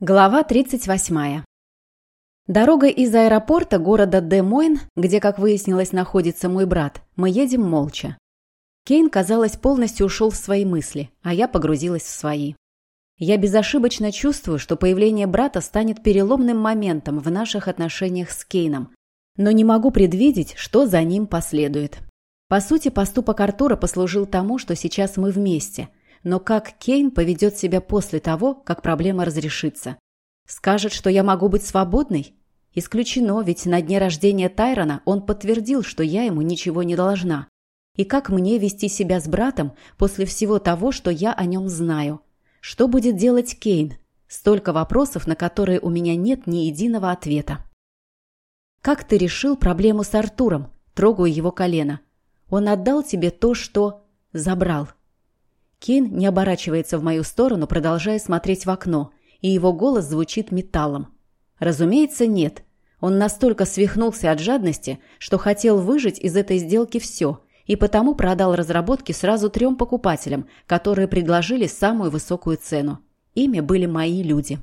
Глава 38. Дорога из аэропорта города Де-Мойн, где, как выяснилось, находится мой брат, мы едем молча. Кейн, казалось, полностью ушел в свои мысли, а я погрузилась в свои. Я безошибочно чувствую, что появление брата станет переломным моментом в наших отношениях с Кейном, но не могу предвидеть, что за ним последует. По сути, поступок Артура послужил тому, что сейчас мы вместе – но как Кейн поведет себя после того, как проблема разрешится? Скажет, что я могу быть свободной? Исключено, ведь на дне рождения Тайрона он подтвердил, что я ему ничего не должна. И как мне вести себя с братом после всего того, что я о нем знаю? Что будет делать Кейн? Столько вопросов, на которые у меня нет ни единого ответа. «Как ты решил проблему с Артуром?» Трогаю его колено. «Он отдал тебе то, что...» «Забрал». Кейн не оборачивается в мою сторону, продолжая смотреть в окно, и его голос звучит металлом. Разумеется, нет. Он настолько свихнулся от жадности, что хотел выжить из этой сделки все, и потому продал разработки сразу трем покупателям, которые предложили самую высокую цену. Ими были мои люди.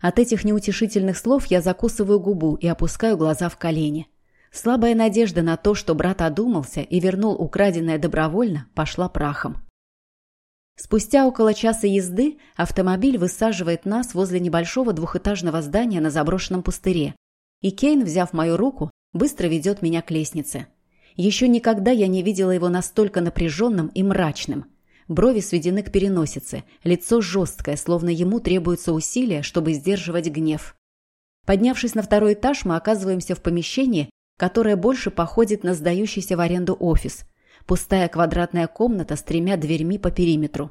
От этих неутешительных слов я закусываю губу и опускаю глаза в колени. Слабая надежда на то, что брат одумался и вернул украденное добровольно, пошла прахом. Спустя около часа езды автомобиль высаживает нас возле небольшого двухэтажного здания на заброшенном пустыре. И Кейн, взяв мою руку, быстро ведет меня к лестнице. Еще никогда я не видела его настолько напряженным и мрачным. Брови сведены к переносице, лицо жесткое, словно ему требуется усилия, чтобы сдерживать гнев. Поднявшись на второй этаж, мы оказываемся в помещении, которое больше походит на сдающийся в аренду офис. Пустая квадратная комната с тремя дверьми по периметру.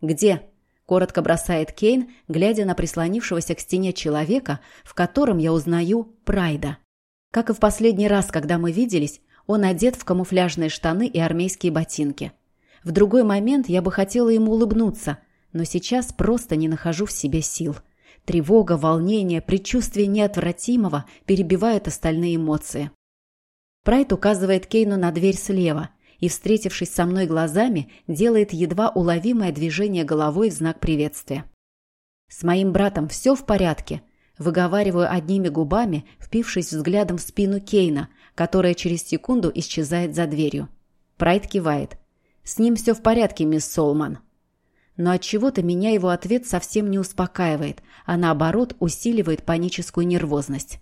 «Где?» – коротко бросает Кейн, глядя на прислонившегося к стене человека, в котором я узнаю Прайда. Как и в последний раз, когда мы виделись, он одет в камуфляжные штаны и армейские ботинки. В другой момент я бы хотела ему улыбнуться, но сейчас просто не нахожу в себе сил. Тревога, волнение, предчувствие неотвратимого перебивают остальные эмоции. Прайд указывает Кейну на дверь слева – и, встретившись со мной глазами, делает едва уловимое движение головой в знак приветствия. «С моим братом все в порядке», выговариваю одними губами, впившись взглядом в спину Кейна, которая через секунду исчезает за дверью. Прайд кивает. «С ним все в порядке, мисс Солман». Но от чего то меня его ответ совсем не успокаивает, а наоборот усиливает паническую нервозность.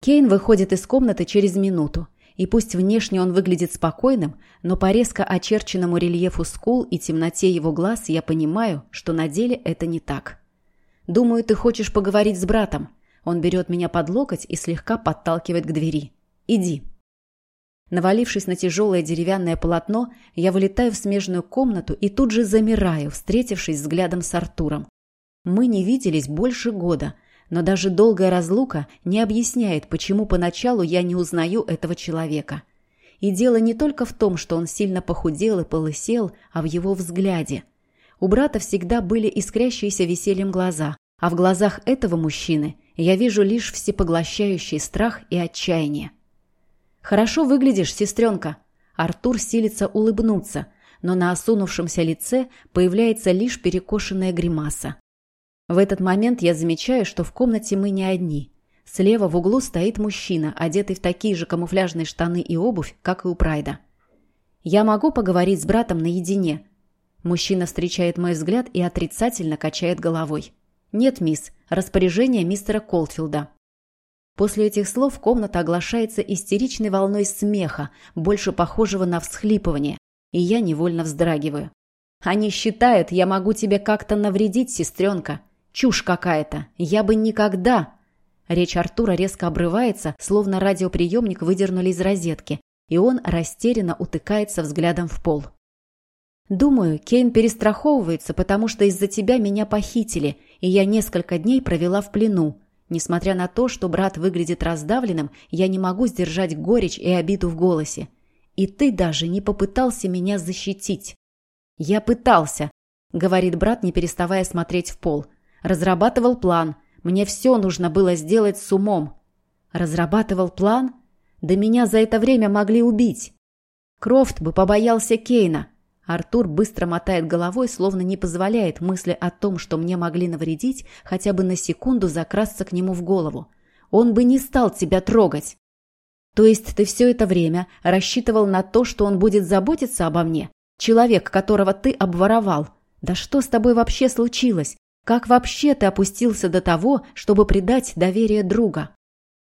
Кейн выходит из комнаты через минуту, и пусть внешне он выглядит спокойным, но по резко очерченному рельефу скул и темноте его глаз я понимаю, что на деле это не так. «Думаю, ты хочешь поговорить с братом». Он берет меня под локоть и слегка подталкивает к двери. «Иди». Навалившись на тяжелое деревянное полотно, я вылетаю в смежную комнату и тут же замираю, встретившись взглядом с Артуром. Мы не виделись больше года, но даже долгая разлука не объясняет, почему поначалу я не узнаю этого человека. И дело не только в том, что он сильно похудел и полысел, а в его взгляде. У брата всегда были искрящиеся весельем глаза, а в глазах этого мужчины я вижу лишь всепоглощающий страх и отчаяние. «Хорошо выглядишь, сестренка!» Артур силится улыбнуться, но на осунувшемся лице появляется лишь перекошенная гримаса. В этот момент я замечаю, что в комнате мы не одни. Слева в углу стоит мужчина, одетый в такие же камуфляжные штаны и обувь, как и у Прайда. «Я могу поговорить с братом наедине?» Мужчина встречает мой взгляд и отрицательно качает головой. «Нет, мисс, распоряжение мистера Колтфилда». После этих слов комната оглашается истеричной волной смеха, больше похожего на всхлипывание, и я невольно вздрагиваю. «Они считают, я могу тебе как-то навредить, сестренка», Чушь какая-то. Я бы никогда... Речь Артура резко обрывается, словно радиоприемник выдернули из розетки, и он растерянно утыкается взглядом в пол. «Думаю, Кейн перестраховывается, потому что из-за тебя меня похитили, и я несколько дней провела в плену. Несмотря на то, что брат выглядит раздавленным, я не могу сдержать горечь и обиду в голосе. И ты даже не попытался меня защитить». «Я пытался», — говорит брат, не переставая смотреть в пол. Разрабатывал план. Мне все нужно было сделать с умом. Разрабатывал план? Да меня за это время могли убить. Крофт бы побоялся Кейна. Артур быстро мотает головой, словно не позволяет мысли о том, что мне могли навредить, хотя бы на секунду закрасться к нему в голову. Он бы не стал тебя трогать. То есть ты все это время рассчитывал на то, что он будет заботиться обо мне? Человек, которого ты обворовал. Да что с тобой вообще случилось? Как вообще ты опустился до того, чтобы предать доверие друга?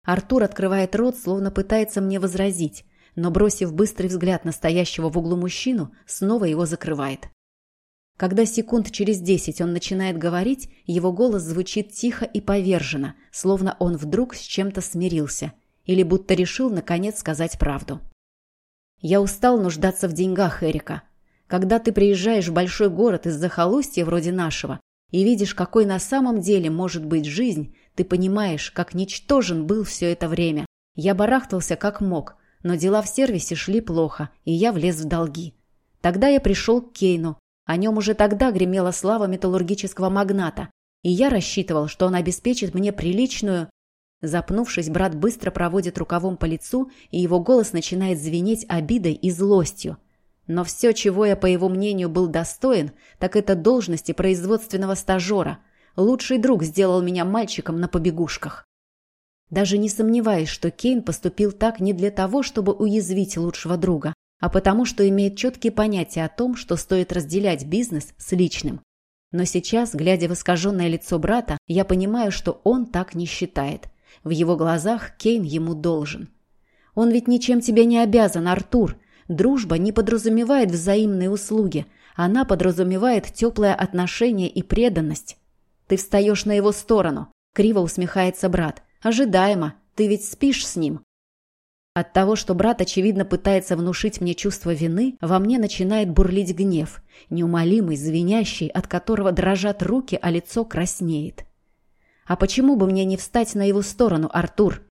Артур открывает рот, словно пытается мне возразить, но, бросив быстрый взгляд на стоящего в углу мужчину, снова его закрывает. Когда секунд через десять он начинает говорить, его голос звучит тихо и поверженно, словно он вдруг с чем-то смирился или будто решил наконец сказать правду. «Я устал нуждаться в деньгах, Эрика. Когда ты приезжаешь в большой город из захолустья вроде нашего и видишь, какой на самом деле может быть жизнь, ты понимаешь, как ничтожен был все это время. Я барахтался как мог, но дела в сервисе шли плохо, и я влез в долги. Тогда я пришел к Кейну. О нем уже тогда гремела слава металлургического магната, и я рассчитывал, что он обеспечит мне приличную... Запнувшись, брат быстро проводит рукавом по лицу, и его голос начинает звенеть обидой и злостью. Но все, чего я, по его мнению, был достоин, так это должности производственного стажера. Лучший друг сделал меня мальчиком на побегушках. Даже не сомневаясь, что Кейн поступил так не для того, чтобы уязвить лучшего друга, а потому что имеет четкие понятия о том, что стоит разделять бизнес с личным. Но сейчас, глядя в искаженное лицо брата, я понимаю, что он так не считает. В его глазах Кейн ему должен. Он ведь ничем тебе не обязан, Артур. Дружба не подразумевает взаимные услуги. Она подразумевает теплое отношение и преданность. Ты встаешь на его сторону. Криво усмехается брат. Ожидаемо. Ты ведь спишь с ним. От того, что брат, очевидно, пытается внушить мне чувство вины, во мне начинает бурлить гнев, неумолимый, звенящий, от которого дрожат руки, а лицо краснеет. А почему бы мне не встать на его сторону, Артур?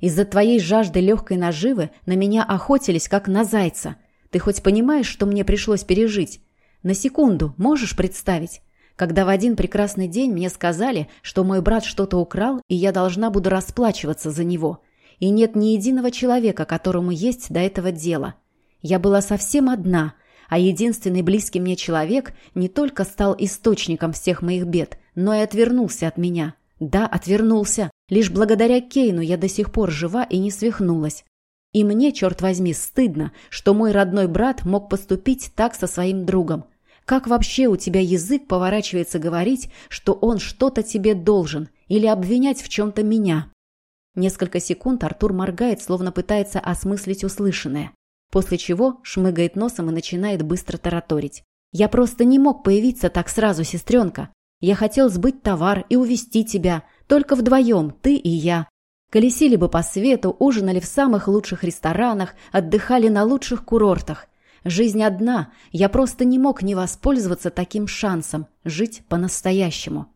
Из-за твоей жажды легкой наживы на меня охотились, как на зайца. Ты хоть понимаешь, что мне пришлось пережить? На секунду можешь представить? когда в один прекрасный день мне сказали, что мой брат что-то украл, и я должна буду расплачиваться за него. И нет ни единого человека, которому есть до этого дело. Я была совсем одна, а единственный близкий мне человек не только стал источником всех моих бед, но и отвернулся от меня. Да, отвернулся. Лишь благодаря Кейну я до сих пор жива и не свихнулась. И мне, черт возьми, стыдно, что мой родной брат мог поступить так со своим другом. Как вообще у тебя язык поворачивается говорить, что он что-то тебе должен, или обвинять в чем-то меня? Несколько секунд Артур моргает, словно пытается осмыслить услышанное, после чего шмыгает носом и начинает быстро тараторить. «Я просто не мог появиться так сразу, сестренка. Я хотел сбыть товар и увести тебя, только вдвоем, ты и я. Колесили бы по свету, ужинали в самых лучших ресторанах, отдыхали на лучших курортах. Жизнь одна, я просто не мог не воспользоваться таким шансом жить по-настоящему.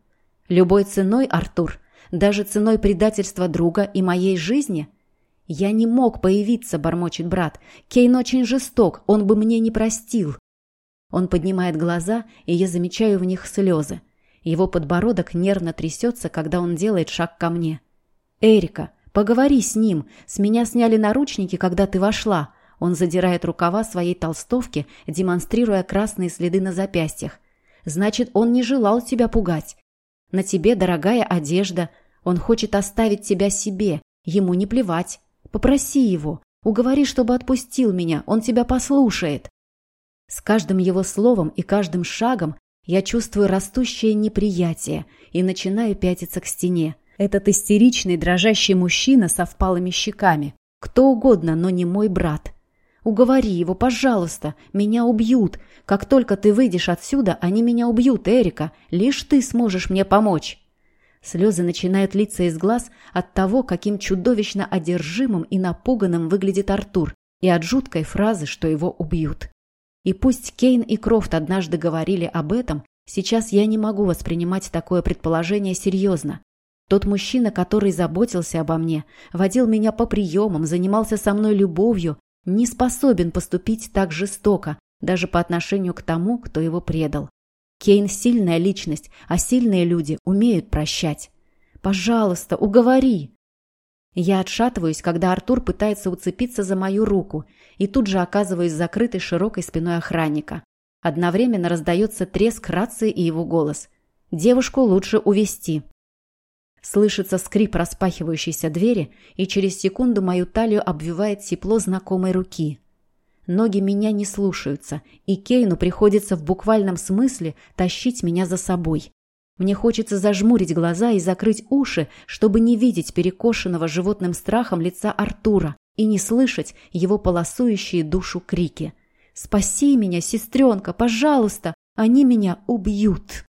Любой ценой, Артур, даже ценой предательства друга и моей жизни? Я не мог появиться, бормочет брат. Кейн очень жесток, он бы мне не простил. Он поднимает глаза, и я замечаю в них слезы. Его подбородок нервно трясется, когда он делает шаг ко мне. «Эрика, поговори с ним. С меня сняли наручники, когда ты вошла. Он задирает рукава своей толстовки, демонстрируя красные следы на запястьях. Значит, он не желал тебя пугать. На тебе дорогая одежда. Он хочет оставить тебя себе. Ему не плевать. Попроси его. Уговори, чтобы отпустил меня. Он тебя послушает. С каждым его словом и каждым шагом я чувствую растущее неприятие и начинаю пятиться к стене. Этот истеричный, дрожащий мужчина со впалыми щеками. Кто угодно, но не мой брат. Уговори его, пожалуйста. Меня убьют. Как только ты выйдешь отсюда, они меня убьют, Эрика. Лишь ты сможешь мне помочь». Слезы начинают литься из глаз от того, каким чудовищно одержимым и напуганным выглядит Артур, и от жуткой фразы, что его убьют. И пусть Кейн и Крофт однажды говорили об этом, сейчас я не могу воспринимать такое предположение серьезно. Тот мужчина, который заботился обо мне, водил меня по приемам, занимался со мной любовью, не способен поступить так жестоко, даже по отношению к тому, кто его предал. Кейн – сильная личность, а сильные люди умеют прощать. Пожалуйста, уговори. Я отшатываюсь, когда Артур пытается уцепиться за мою руку, и тут же оказываюсь закрытой широкой спиной охранника. Одновременно раздается треск рации и его голос. «Девушку лучше увести. Слышится скрип распахивающейся двери, и через секунду мою талию обвивает тепло знакомой руки. Ноги меня не слушаются, и Кейну приходится в буквальном смысле тащить меня за собой. Мне хочется зажмурить глаза и закрыть уши, чтобы не видеть перекошенного животным страхом лица Артура и не слышать его полосующие душу крики. «Спаси меня, сестренка, пожалуйста! Они меня убьют!»